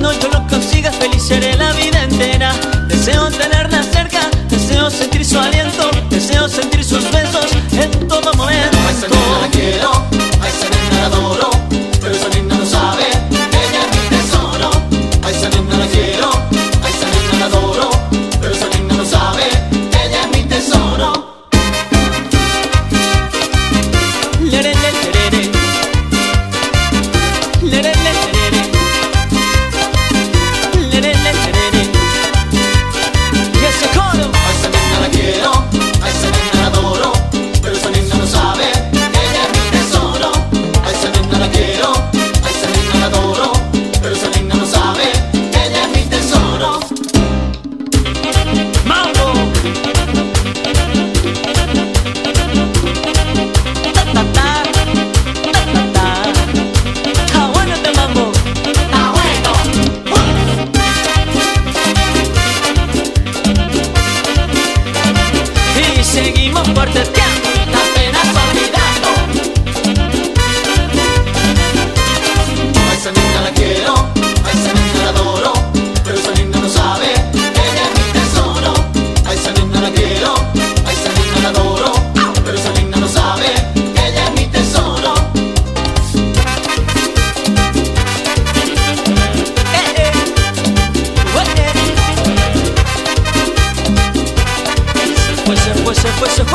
Cuando yo lo consiga feliz seré la vida entera. Deseo tenerla cerca, deseo sentir su aliento. seguimos porteteando las penas olvidando. Esa.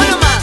Paloma.